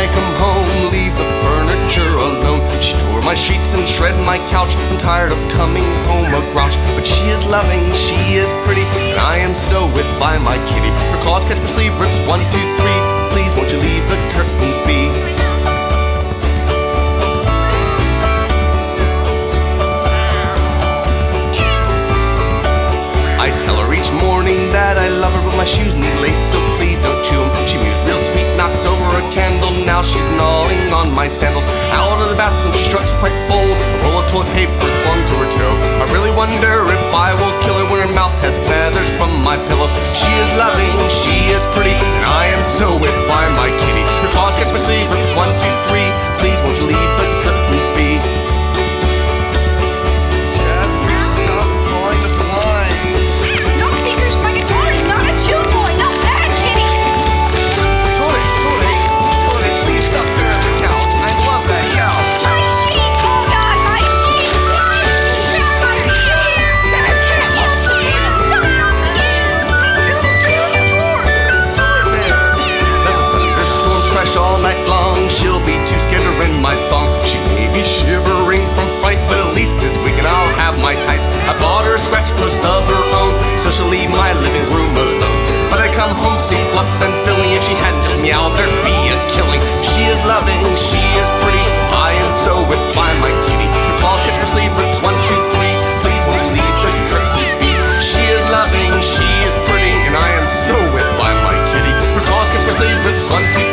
I come home, leave the furniture alone. She tore my sheets and shred my couch. I'm tired of coming home a grouch. But she is loving, she is pretty, and I am so whipped by my kitty. Her claws catch my sleeve, rips one, two, three. Please won't you leave the curtains be? I tell her each morning that I love her, but my shoes need lace, so Now she's gnawing on my sandals. Out of the bathroom, she struts quite bold. A roll of toilet paper clung to her toe. I really wonder if I will kill her when her mouth has feathers from my pillow. She is loving, she she'll my living room alone. But I come home sick, fluff and filling. If she hadn't just meowed, there'd be a killing. She is loving, she is pretty. I am so whipped by my kitty. Her claws catch my sleeve, rips one, two, three. Please won't you leave the curtains be? She is loving, she is pretty, and I am so whipped by my kitty. Her claws catch my sleeve, rips one, two,